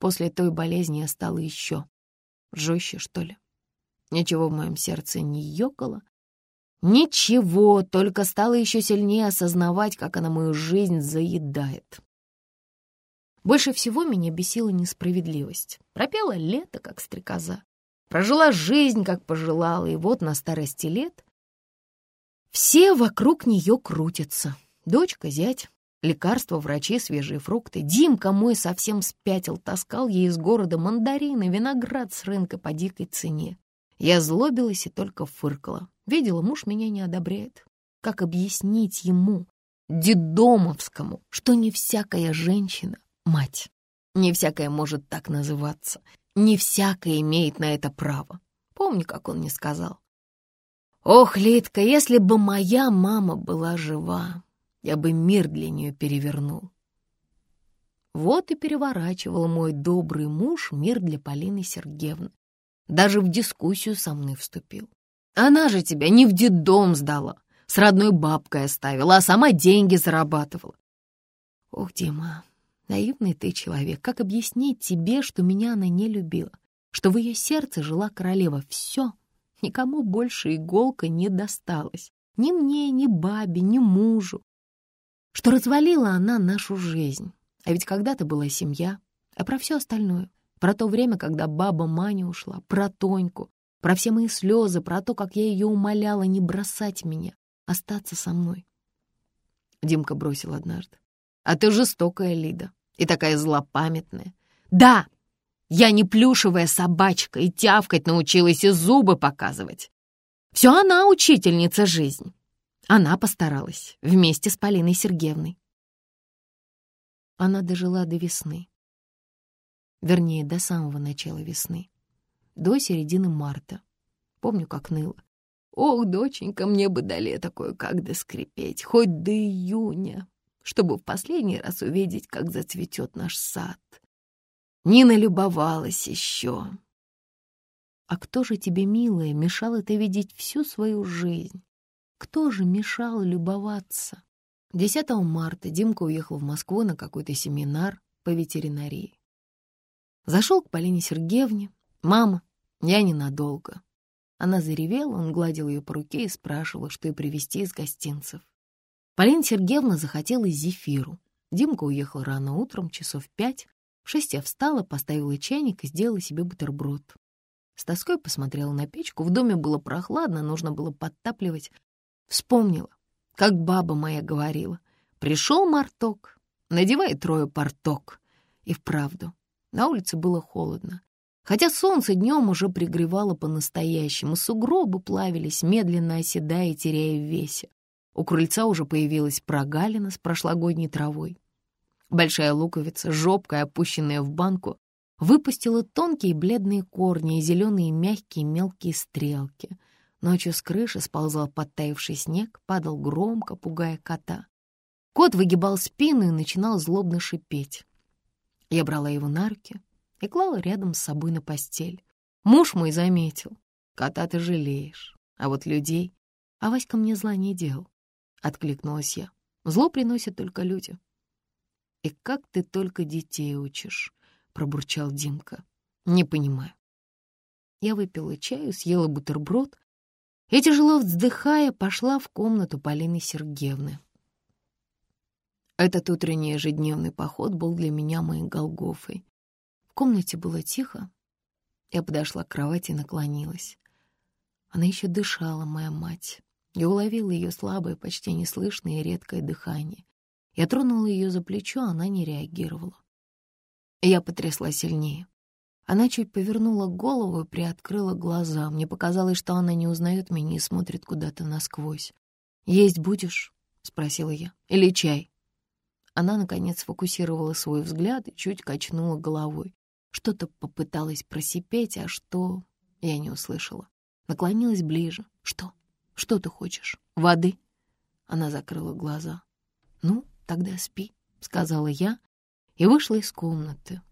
После той болезни я стала еще жестче, что ли. Ничего в моем сердце не ёкало. Ничего, только стала еще сильнее осознавать, как она мою жизнь заедает. Больше всего меня бесила несправедливость. Пропела лето, как стрекоза. Прожила жизнь, как пожелала, и вот на старости лет все вокруг нее крутятся. Дочка, зять, лекарства, врачи, свежие фрукты. Димка мой совсем спятил, таскал ей из города мандарины, виноград с рынка по дикой цене. Я злобилась и только фыркала. Видела, муж меня не одобряет. Как объяснить ему, дедомовскому, что не всякая женщина — мать? Не всякая может так называться. Не всякая имеет на это право. Помню, как он мне сказал. Ох, Литка, если бы моя мама была жива, я бы мир для нее перевернул. Вот и переворачивал мой добрый муж мир для Полины Сергеевны. Даже в дискуссию со мной вступил. Она же тебя не в детдом сдала, с родной бабкой оставила, а сама деньги зарабатывала. Ох, Дима, наивный ты человек, как объяснить тебе, что меня она не любила, что в ее сердце жила королева? Все, никому больше иголка не досталась. Ни мне, ни бабе, ни мужу что развалила она нашу жизнь. А ведь когда-то была семья, а про все остальное. Про то время, когда баба Маня ушла, про Тоньку, про все мои слезы, про то, как я ее умоляла не бросать меня, остаться со мной. Димка бросил однажды. «А ты жестокая, Лида, и такая злопамятная. Да, я не плюшевая собачка, и тявкать научилась, и зубы показывать. Все она учительница жизни. Она постаралась вместе с Полиной Сергеевной. Она дожила до весны. Вернее, до самого начала весны. До середины марта. Помню, как ныло. Ох, доченька, мне бы до лета кое-как доскрипеть, хоть до июня, чтобы в последний раз увидеть, как зацветет наш сад. Нина любовалась еще. А кто же тебе, милая, мешал это видеть всю свою жизнь? Кто же мешал любоваться? 10 марта Димка уехал в Москву на какой-то семинар по ветеринарии. Зашел к Полине Сергеевне. «Мама, я ненадолго». Она заревела, он гладил ее по руке и спрашивал, что ей привезти из гостинцев. Полина Сергеевна захотела зефиру. Димка уехал рано утром, часов пять. В шесть я встала, поставила чайник и сделала себе бутерброд. С тоской посмотрела на печку. В доме было прохладно, нужно было подтапливать. Вспомнила, как баба моя говорила. Пришел марток, надевай трое порток. И вправду, на улице было холодно. Хотя солнце днем уже пригревало по-настоящему, сугробы плавились, медленно оседая и теряя в весе. У крыльца уже появилась прогалина с прошлогодней травой. Большая луковица, жопкая, опущенная в банку, выпустила тонкие бледные корни и зеленые мягкие мелкие стрелки — Ночью с крыши сползал подтаявший снег, падал громко, пугая кота. Кот выгибал спину и начинал злобно шипеть. Я брала его на руки и клала рядом с собой на постель. Муж мой заметил. Кота ты жалеешь, а вот людей... А Васька мне зла не делал. Откликнулась я. Зло приносят только люди. «И как ты только детей учишь?» — пробурчал Димка. «Не понимаю». Я выпила чаю, съела бутерброд и, тяжело вздыхая, пошла в комнату Полины Сергеевны. Этот утренний ежедневный поход был для меня моей Голгофой. В комнате было тихо. Я подошла к кровати и наклонилась. Она еще дышала, моя мать. Я уловила ее слабое, почти неслышное и редкое дыхание. Я тронула ее за плечо, она не реагировала. Я потрясла сильнее. Она чуть повернула голову и приоткрыла глаза. Мне показалось, что она не узнает меня и смотрит куда-то насквозь. «Есть будешь?» — спросила я. «Или чай?» Она, наконец, сфокусировала свой взгляд и чуть качнула головой. Что-то попыталась просипеть, а что... Я не услышала. Наклонилась ближе. «Что? Что ты хочешь? Воды?» Она закрыла глаза. «Ну, тогда спи», — сказала я и вышла из комнаты.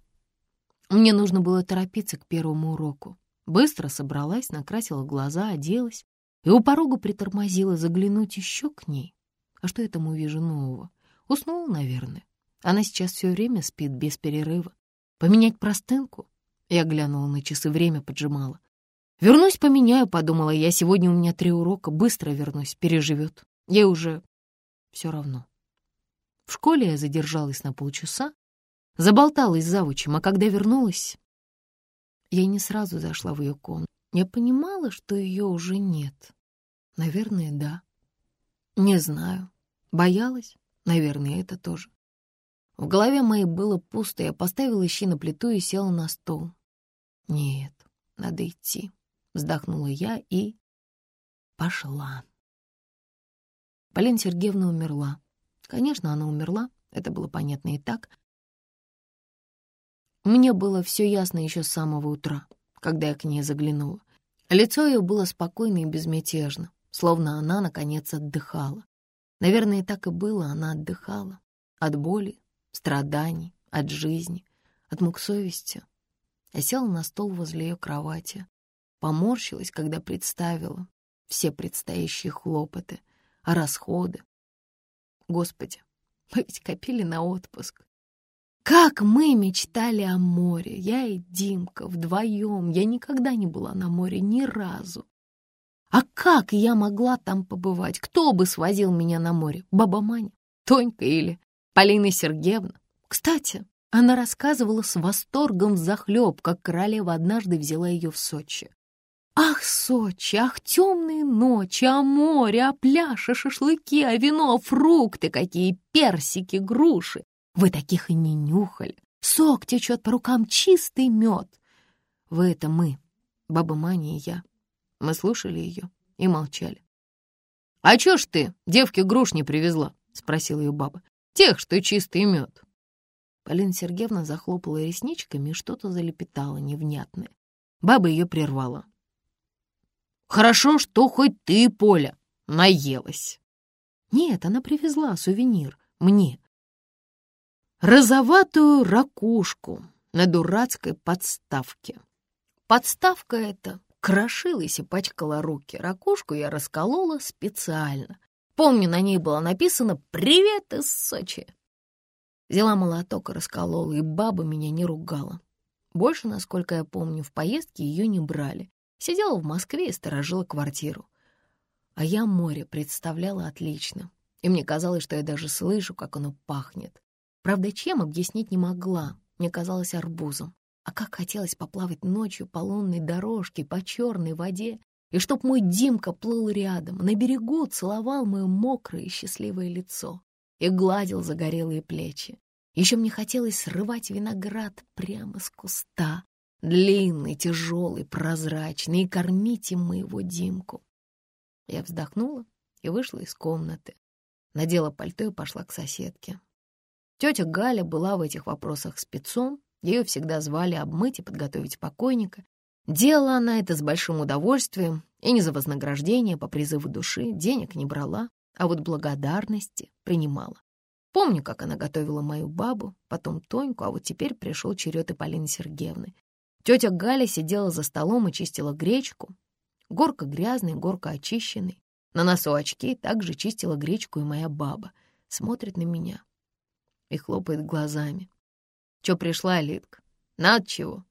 Мне нужно было торопиться к первому уроку. Быстро собралась, накрасила глаза, оделась и у порога притормозила заглянуть еще к ней. А что я там увижу нового? Уснула, наверное. Она сейчас все время спит без перерыва. Поменять простынку? Я глянула на часы, время поджимало. Вернусь, поменяю, подумала я. Сегодня у меня три урока, быстро вернусь, переживет. Я уже все равно. В школе я задержалась на полчаса, заболталась завучем, а когда вернулась, я не сразу зашла в ее комнату. Я понимала, что ее уже нет. Наверное, да. Не знаю. Боялась? Наверное, это тоже. В голове моей было пусто, я поставила щи на плиту и села на стол. Нет, надо идти. Вздохнула я и... пошла. Полина Сергеевна умерла. Конечно, она умерла, это было понятно и так. Мне было все ясно еще с самого утра, когда я к ней заглянула. Лицо ее было спокойно и безмятежно, словно она, наконец, отдыхала. Наверное, так и было, она отдыхала. От боли, страданий, от жизни, от мук совести. Я села на стол возле ее кровати, поморщилась, когда представила все предстоящие хлопоты, расходы. Господи, мы ведь копили на отпуск. Как мы мечтали о море, я и Димка вдвоем. Я никогда не была на море ни разу. А как я могла там побывать? Кто бы свозил меня на море? Баба Маня, Тонька или Полина Сергеевна? Кстати, она рассказывала с восторгом взахлеб, как королева однажды взяла ее в Сочи. Ах, Сочи, ах, темные ночи, а море, а пляж, а шашлыки, а вино, а фрукты какие, персики, груши. Вы таких и не нюхали. Сок течет по рукам, чистый мед. Вы это мы, баба Маня и я. Мы слушали ее и молчали. «А чё ж ты девке груш не привезла?» — спросила ее баба. «Тех, что чистый мед». Полина Сергеевна захлопала ресничками и что-то залепетала невнятное. Баба ее прервала. Хорошо, что хоть ты, Поля, наелась. Нет, она привезла сувенир мне. Розоватую ракушку на дурацкой подставке. Подставка эта крошилась и пачкала руки. Ракушку я расколола специально. Помню, на ней было написано «Привет из Сочи». Взяла молоток и расколола, и баба меня не ругала. Больше, насколько я помню, в поездке ее не брали. Сидела в Москве и сторожила квартиру. А я море представляла отлично. И мне казалось, что я даже слышу, как оно пахнет. Правда, чем объяснить не могла. Мне казалось арбузом. А как хотелось поплавать ночью по лунной дорожке, по черной воде, и чтоб мой Димка плыл рядом, на берегу целовал мое мокрое и счастливое лицо и гладил загорелые плечи. Еще мне хотелось срывать виноград прямо с куста, длинный, тяжелый, прозрачный, и кормить им моего Димку. Я вздохнула и вышла из комнаты. Надела пальто и пошла к соседке. Тетя Галя была в этих вопросах спецом, ее всегда звали обмыть и подготовить покойника. Делала она это с большим удовольствием и не за вознаграждение по призыву души, денег не брала, а вот благодарности принимала. Помню, как она готовила мою бабу, потом Тоньку, а вот теперь пришел черед и Полины Сергеевны. Тетя Галя сидела за столом и чистила гречку. Горка грязный, горка очищенный. На носу очки также чистила гречку и моя баба. Смотрит на меня и хлопает глазами. Чё пришла, Литка? Надо чего?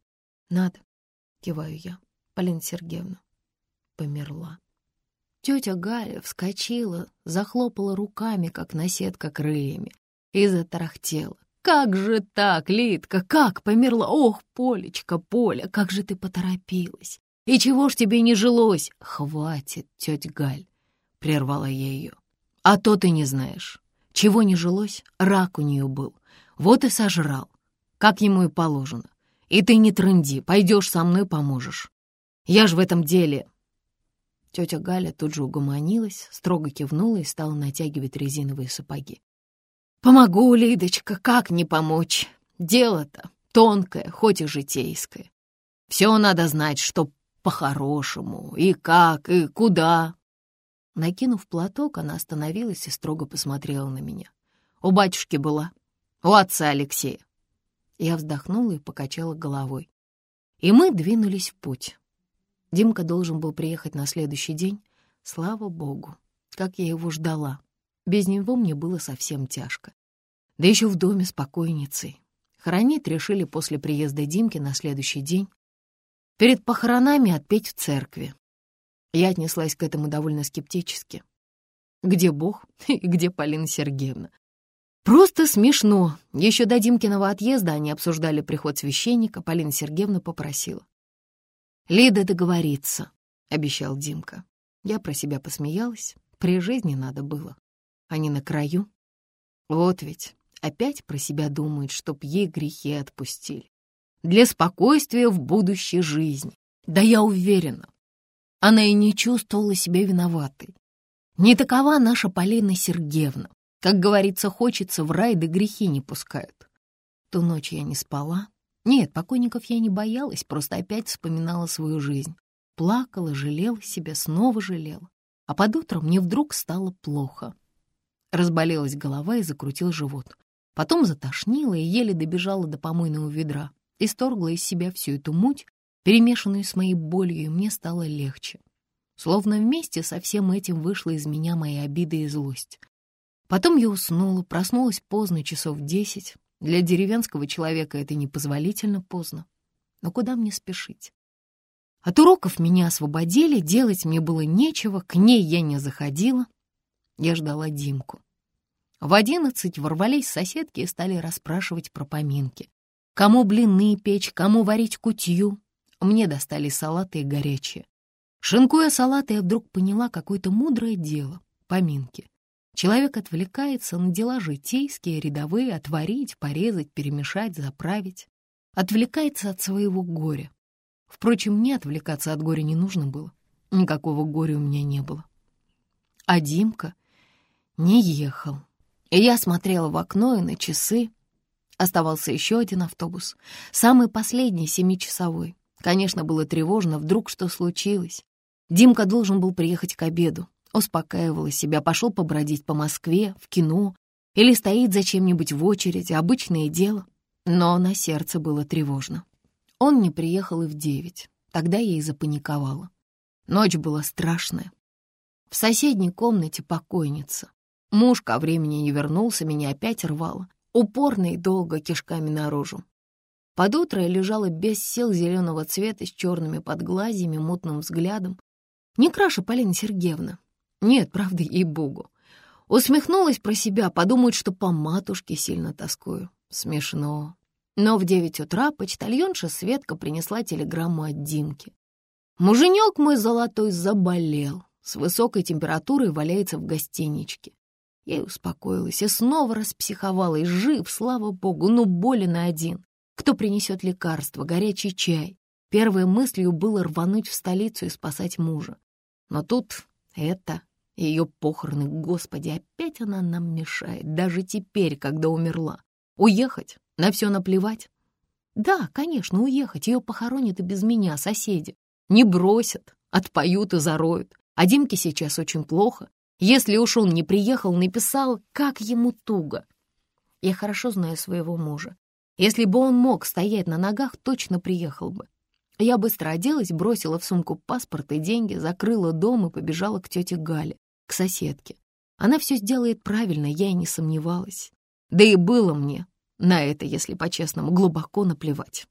Надо, киваю я. Полина Сергеевна померла. Тетя Галя вскочила, захлопала руками, как наседка крыльями, и затарахтела. «Как же так, Литка, как померла? Ох, Полечка, Поля, как же ты поторопилась! И чего ж тебе не жилось?» «Хватит, тетя Галь!» — прервала я ее. «А то ты не знаешь. Чего не жилось, рак у нее был. Вот и сожрал, как ему и положено. И ты не трынди, пойдешь со мной поможешь. Я ж в этом деле...» Тетя Галя тут же угомонилась, строго кивнула и стала натягивать резиновые сапоги. Помогу, Лидочка, как не помочь? Дело-то тонкое, хоть и житейское. Все надо знать, что по-хорошему, и как, и куда. Накинув платок, она остановилась и строго посмотрела на меня. У батюшки была, у отца Алексея. Я вздохнула и покачала головой. И мы двинулись в путь. Димка должен был приехать на следующий день. Слава богу, как я его ждала. Без него мне было совсем тяжко. Да еще в доме с покойницей. Хоронить решили после приезда Димки на следующий день. Перед похоронами отпеть в церкви. Я отнеслась к этому довольно скептически. Где Бог и где Полина Сергеевна? Просто смешно. Еще до Димкиного отъезда они обсуждали приход священника. Полина Сергеевна попросила. «Лида договорится», — обещал Димка. Я про себя посмеялась. При жизни надо было. Они на краю. Вот ведь опять про себя думает, чтоб ей грехи отпустили. Для спокойствия в будущей жизни. Да я уверена, она и не чувствовала себя виноватой. Не такова наша Полина Сергеевна. Как говорится, хочется в рай, да грехи не пускают. Ту ночь я не спала. Нет, покойников я не боялась, просто опять вспоминала свою жизнь. Плакала, жалела себя, снова жалела. А под утро мне вдруг стало плохо. Разболелась голова и закрутил живот. Потом затошнила и еле добежала до помойного ведра. Исторгла из себя всю эту муть, перемешанную с моей болью, мне стало легче. Словно вместе со всем этим вышла из меня моя обида и злость. Потом я уснула, проснулась поздно, часов десять. Для деревенского человека это непозволительно поздно. Но куда мне спешить? От уроков меня освободили, делать мне было нечего, к ней я не заходила. Я ждала Димку. В одиннадцать ворвались соседки и стали расспрашивать про поминки. Кому блины печь, кому варить кутью. Мне достали салаты и горячие. Шинкуя салаты, я вдруг поняла какое-то мудрое дело — поминки. Человек отвлекается на дела житейские, рядовые, отварить, порезать, перемешать, заправить. Отвлекается от своего горя. Впрочем, мне отвлекаться от горя не нужно было. Никакого горя у меня не было. А Димка не ехал. И я смотрела в окно и на часы. Оставался еще один автобус, самый последний, семичасовой. Конечно, было тревожно, вдруг что случилось. Димка должен был приехать к обеду. Успокаивала себя, пошел побродить по Москве, в кино или стоит за чем-нибудь в очереди, обычное дело. Но на сердце было тревожно. Он не приехал и в девять. Тогда я и запаниковала. Ночь была страшная. В соседней комнате покойница. Муж ко времени не вернулся, меня опять рвало. Упорно и долго кишками наружу. Под утро я лежала без сил зеленого цвета с черными подглазьями, мутным взглядом. Не краше Полина Сергеевна. Нет, правда, ей-богу. Усмехнулась про себя, подумают, что по матушке сильно тоскую. Смешно. Но в девять утра почтальонша Светка принесла телеграмму от Димки. Муженек мой золотой заболел. С высокой температурой валяется в гостиничке. Я и успокоилась, и снова распсиховала, и жив, слава богу, но болен один. Кто принесет лекарство, горячий чай? Первой мыслью было рвануть в столицу и спасать мужа. Но тут это, ее похороны, господи, опять она нам мешает, даже теперь, когда умерла. Уехать? На все наплевать? Да, конечно, уехать. Ее похоронят и без меня соседи. Не бросят, отпоют и зароют. А Димке сейчас очень плохо. Если уж он не приехал, написал, как ему туго. Я хорошо знаю своего мужа. Если бы он мог стоять на ногах, точно приехал бы. Я быстро оделась, бросила в сумку паспорт и деньги, закрыла дом и побежала к тете Гале, к соседке. Она все сделает правильно, я и не сомневалась. Да и было мне на это, если по-честному, глубоко наплевать.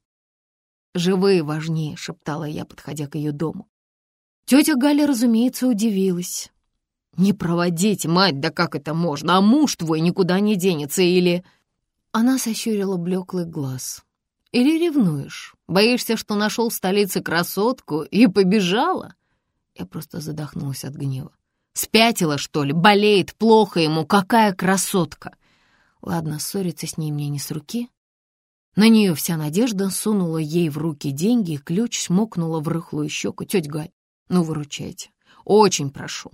«Живые важнее», — шептала я, подходя к ее дому. Тетя Галя, разумеется, удивилась. «Не проводить, мать, да как это можно? А муж твой никуда не денется или...» Она сощурила блеклый глаз. «Или ревнуешь? Боишься, что нашел в столице красотку и побежала?» Я просто задохнулась от гнева. «Спятила, что ли? Болеет, плохо ему. Какая красотка!» Ладно, ссориться с ней мне не с руки. На нее вся надежда сунула ей в руки деньги и ключ смокнула в рыхлую щеку. Тетя Галь, ну выручайте, очень прошу.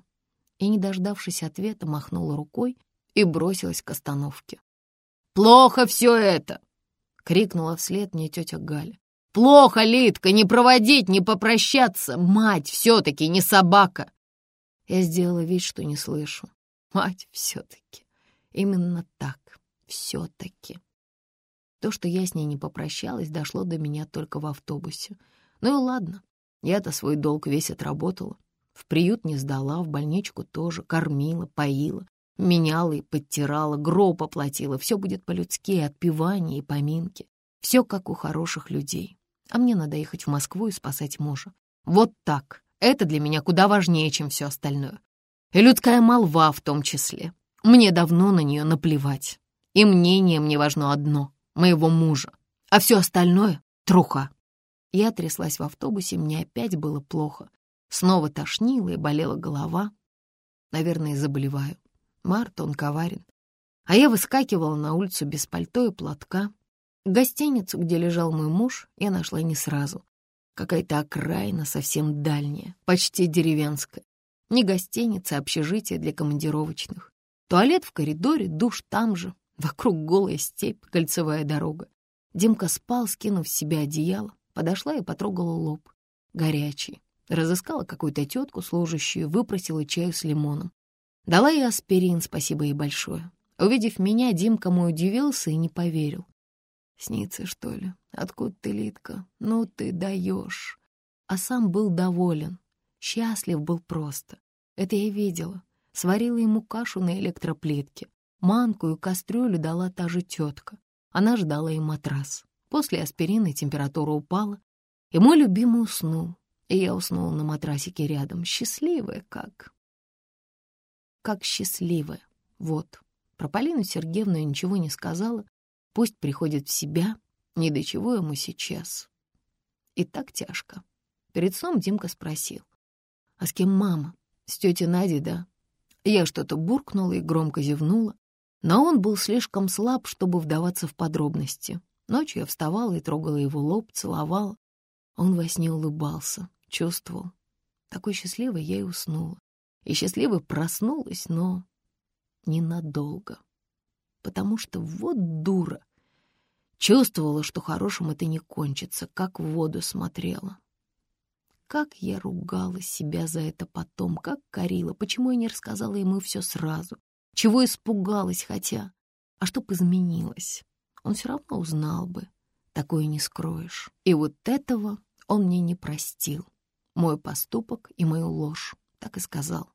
И, не дождавшись ответа, махнула рукой и бросилась к остановке. «Плохо все это!» — крикнула вслед мне тетя Галя. «Плохо, Литка, не проводить, не попрощаться! Мать все-таки не собака!» Я сделала вид, что не слышу. Мать все-таки. Именно так, все-таки. То, что я с ней не попрощалась, дошло до меня только в автобусе. Ну и ладно, я-то свой долг весь отработала. В приют не сдала, в больничку тоже, кормила, поила, Меняла и подтирала, гроб оплатила. Все будет по-людски, отпевание и поминки. Все как у хороших людей. А мне надо ехать в Москву и спасать мужа. Вот так. Это для меня куда важнее, чем все остальное. И людская молва в том числе. Мне давно на нее наплевать. И мнение мне важно одно — моего мужа. А все остальное — труха. Я тряслась в автобусе, мне опять было плохо. Снова тошнило и болела голова. Наверное, заболеваю. Март, он коварен. А я выскакивала на улицу без пальто и платка. Гостиницу, где лежал мой муж, я нашла не сразу. Какая-то окраина совсем дальняя, почти деревенская. Не гостиница, а общежитие для командировочных. Туалет в коридоре, душ там же. Вокруг голая степь, кольцевая дорога. Димка спал, скинув с себя одеяло. Подошла и потрогала лоб. Горячий. Разыскала какую-то тетку, служащую, выпросила чаю с лимоном. Дала ей аспирин, спасибо ей большое. Увидев меня, Димка мой удивился и не поверил. «Снится, что ли? Откуда ты, Литка? Ну ты даешь!» А сам был доволен. Счастлив был просто. Это я видела. Сварила ему кашу на электроплитке. Манку и кастрюлю дала та же тетка. Она ждала и матрас. После аспирина температура упала, и мой любимый уснул. И я уснула на матрасике рядом, счастливая как. Как счастливая. Вот. Про Полину Сергеевну я ничего не сказала. Пусть приходит в себя, ни до чего ему сейчас. И так тяжко. Перед сном Димка спросил. «А с кем мама? С тетей Надей, да?» Я что-то буркнула и громко зевнула, но он был слишком слаб, чтобы вдаваться в подробности. Ночью я вставала и трогала его лоб, целовала. Он во сне улыбался, чувствовал. Такой счастливой я и уснула. И счастливой проснулась, но ненадолго. Потому что вот дура. Чувствовала, что хорошим это не кончится, как в воду смотрела. Как я ругала себя за это потом, как корила, почему я не рассказала ему все сразу, чего испугалась хотя, а чтоб изменилось. Он все равно узнал бы, такое не скроешь. И вот этого он мне не простил. Мой поступок и мою ложь, так и сказал.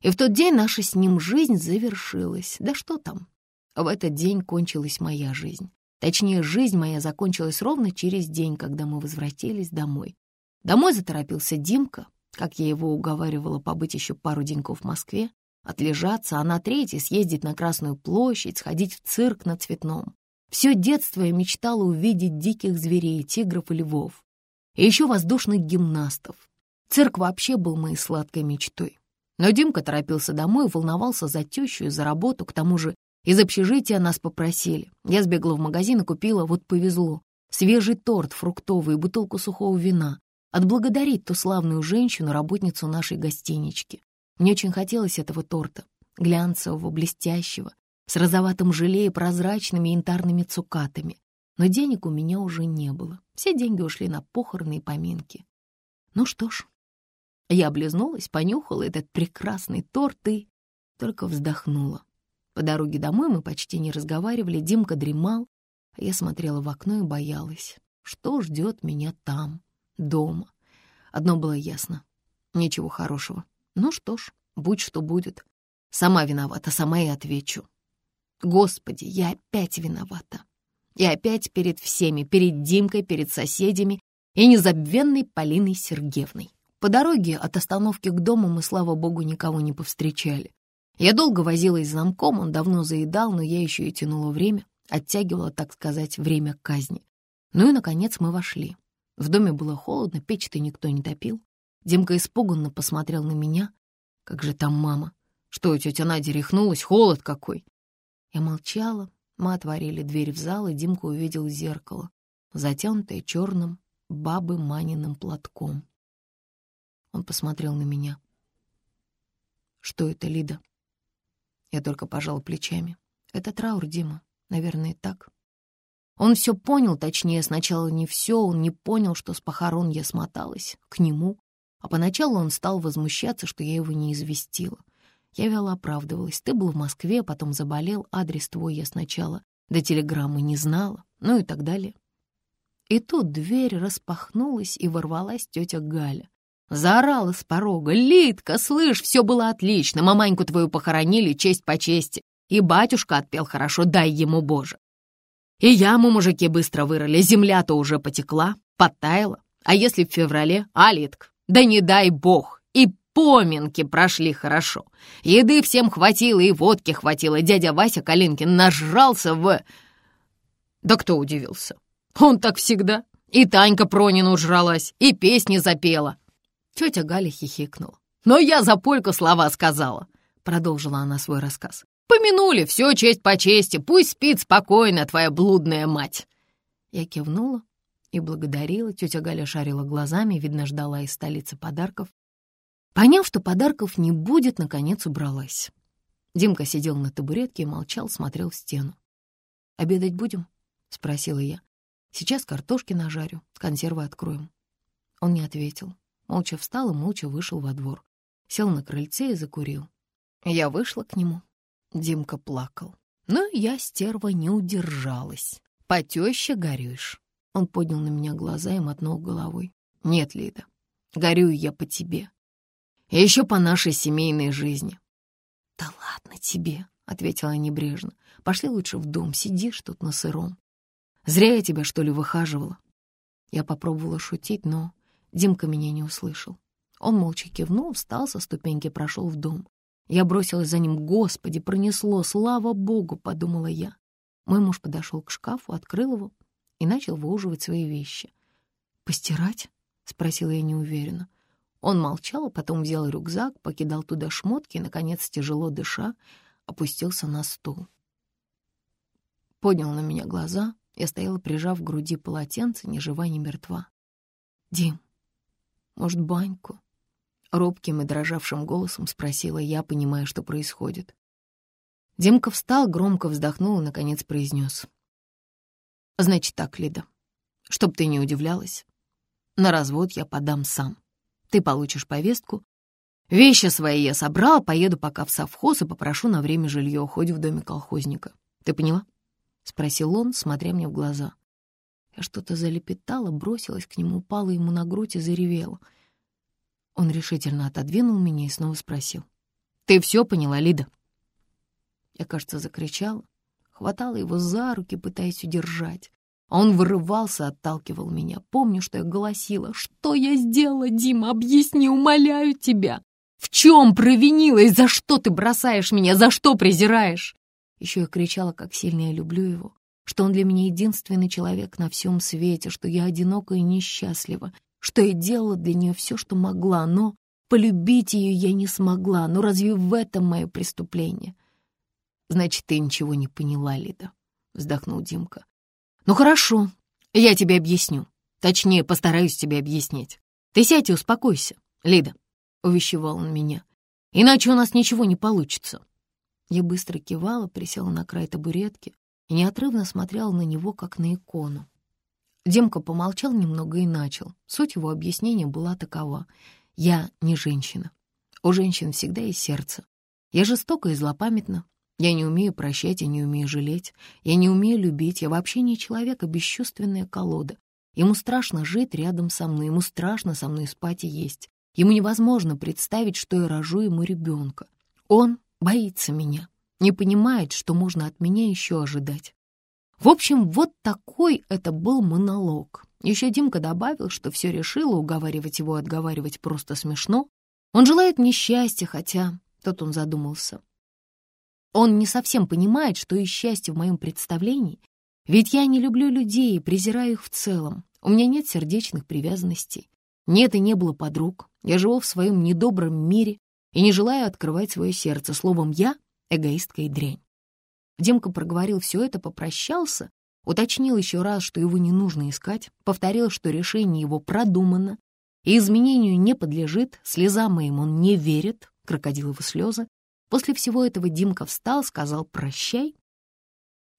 И в тот день наша с ним жизнь завершилась. Да что там? В этот день кончилась моя жизнь. Точнее, жизнь моя закончилась ровно через день, когда мы возвратились домой. Домой заторопился Димка, как я его уговаривала побыть еще пару деньков в Москве, отлежаться, а на третий съездить на Красную площадь, сходить в цирк на Цветном. Все детство я мечтала увидеть диких зверей, тигров и львов. И еще воздушных гимнастов. Цирк вообще был моей сладкой мечтой. Но Димка торопился домой, волновался за тещу и за работу. К тому же из общежития нас попросили. Я сбегала в магазин и купила, вот повезло, свежий торт фруктовый и бутылку сухого вина отблагодарить ту славную женщину, работницу нашей гостинички. Мне очень хотелось этого торта, глянцевого, блестящего, с розоватым желе и прозрачными янтарными цукатами. Но денег у меня уже не было. Все деньги ушли на похороны и поминки. Ну что ж, я облизнулась, понюхала этот прекрасный торт и только вздохнула. По дороге домой мы почти не разговаривали, Димка дремал, а я смотрела в окно и боялась, что ждет меня там дома. Одно было ясно — ничего хорошего. Ну что ж, будь что будет. Сама виновата, сама и отвечу. Господи, я опять виновата. И опять перед всеми, перед Димкой, перед соседями и незабвенной Полиной Сергеевной. По дороге от остановки к дому мы, слава богу, никого не повстречали. Я долго возилась с замком, он давно заедал, но я еще и тянула время, оттягивала, так сказать, время казни. Ну и, наконец, мы вошли. В доме было холодно, печь-то никто не топил. Димка испуганно посмотрел на меня. Как же там мама? Что, тетя Надя рехнулась? Холод какой! Я молчала. Мы отворили дверь в зал, и Димка увидел зеркало, затянутое черным бабы Маниным платком. Он посмотрел на меня. «Что это, Лида?» Я только пожал плечами. «Это траур, Дима. Наверное, так». Он все понял, точнее, сначала не все, он не понял, что с похорон я смоталась к нему, а поначалу он стал возмущаться, что я его не известила. Я вяло оправдывалась. Ты был в Москве, потом заболел, адрес твой я сначала до телеграммы не знала, ну и так далее. И тут дверь распахнулась, и ворвалась тетя Галя. Заорала с порога. «Литка, слышь, все было отлично. Маманьку твою похоронили, честь по чести. И батюшка отпел хорошо, дай ему Боже. И яму мужики быстро вырыли, земля-то уже потекла, подтаяла. А если в феврале, алитк, да не дай бог, и поминки прошли хорошо. Еды всем хватило, и водки хватило. Дядя Вася Калинкин нажрался в... Да кто удивился? Он так всегда. И Танька Пронина ужралась, и песни запела. Тетя Галя хихикнула. «Но я за польку слова сказала», — продолжила она свой рассказ. «Помянули, все честь по чести, пусть спит спокойно твоя блудная мать». Я кивнула и благодарила. Тетя Галя шарила глазами, видно, ждала из столицы подарков. Поняв, что подарков не будет, наконец убралась. Димка сидел на табуретке и молчал, смотрел в стену. «Обедать будем?» — спросила я. «Сейчас картошки нажарю, консервы откроем». Он не ответил. Молча встал и молча вышел во двор. Сел на крыльце и закурил. Я вышла к нему. Димка плакал. Но я, стерва, не удержалась. По тёще горюешь. Он поднял на меня глаза и мотнул головой. Нет, Лида, горюю я по тебе. И еще по нашей семейной жизни. Да ладно тебе, — ответила небрежно. Пошли лучше в дом, сидишь тут на сыром. Зря я тебя, что ли, выхаживала. Я попробовала шутить, но Димка меня не услышал. Он молча кивнул, встал со ступеньки, прошел в дом. Я бросилась за ним. «Господи, пронесло! Слава Богу!» — подумала я. Мой муж подошел к шкафу, открыл его и начал выуживать свои вещи. «Постирать?» — спросила я неуверенно. Он молчал, а потом взял рюкзак, покидал туда шмотки и, наконец, тяжело дыша, опустился на стул. Поднял на меня глаза. Я стояла, прижав к груди полотенце, ни жива, ни мертва. «Дим, может, баньку?» Робким и дрожавшим голосом спросила я, понимая, что происходит. Димка встал, громко вздохнул и, наконец, произнес. «Значит так, Лида, чтоб ты не удивлялась, на развод я подам сам. Ты получишь повестку. Вещи свои я собрал, поеду пока в совхоз и попрошу на время жилье, хоть в доме колхозника. Ты поняла?» — спросил он, смотря мне в глаза. Я что-то залепетала, бросилась к нему, упала ему на грудь и заревела. Он решительно отодвинул меня и снова спросил. «Ты все поняла, Лида?» Я, кажется, закричала, хватала его за руки, пытаясь удержать. А он вырывался, отталкивал меня. Помню, что я голосила. «Что я сделала, Дима? Объясни, умоляю тебя! В чем провинилась? За что ты бросаешь меня? За что презираешь?» Еще я кричала, как сильно я люблю его что он для меня единственный человек на всем свете, что я одинока и несчастлива, что я делала для нее все, что могла, но полюбить ее я не смогла. Но разве в этом мое преступление? Значит, ты ничего не поняла, Лида, — вздохнул Димка. Ну хорошо, я тебе объясню. Точнее, постараюсь тебе объяснить. Ты сядь и успокойся, Лида, — увещевал он меня. Иначе у нас ничего не получится. Я быстро кивала, присела на край табуретки, и неотрывно смотрел на него, как на икону. Демка помолчал немного и начал. Суть его объяснения была такова. «Я не женщина. У женщин всегда есть сердце. Я жестока и злопамятна. Я не умею прощать и не умею жалеть. Я не умею любить. Я вообще не человек, а бесчувственная колода. Ему страшно жить рядом со мной. Ему страшно со мной спать и есть. Ему невозможно представить, что я рожу ему ребенка. Он боится меня не понимает, что можно от меня еще ожидать. В общем, вот такой это был монолог. Еще Димка добавил, что все решила, уговаривать его отговаривать просто смешно. Он желает мне счастья, хотя... Тут он задумался. Он не совсем понимает, что и счастье в моем представлении. Ведь я не люблю людей и презираю их в целом. У меня нет сердечных привязанностей. Нет и не было подруг. Я живу в своем недобром мире и не желаю открывать свое сердце. Словом, я эгоистка и дрянь. Демка проговорил все это, попрощался, уточнил еще раз, что его не нужно искать, повторил, что решение его продумано и изменению не подлежит, слезам моим он не верит, крокодиловы слезы. После всего этого Димка встал, сказал «прощай»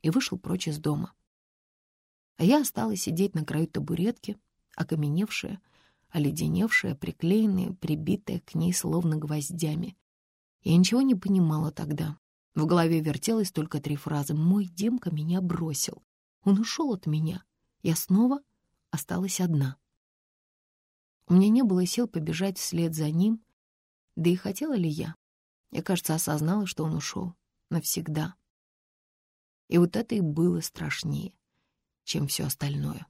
и вышел прочь из дома. А я осталась сидеть на краю табуретки, окаменевшая, оледеневшая, приклеенная, прибитая к ней словно гвоздями. Я ничего не понимала тогда. В голове вертелось только три фразы. «Мой Демка меня бросил. Он ушел от меня. Я снова осталась одна». У меня не было сил побежать вслед за ним. Да и хотела ли я? Я, кажется, осознала, что он ушел. Навсегда. И вот это и было страшнее. чем все остальное.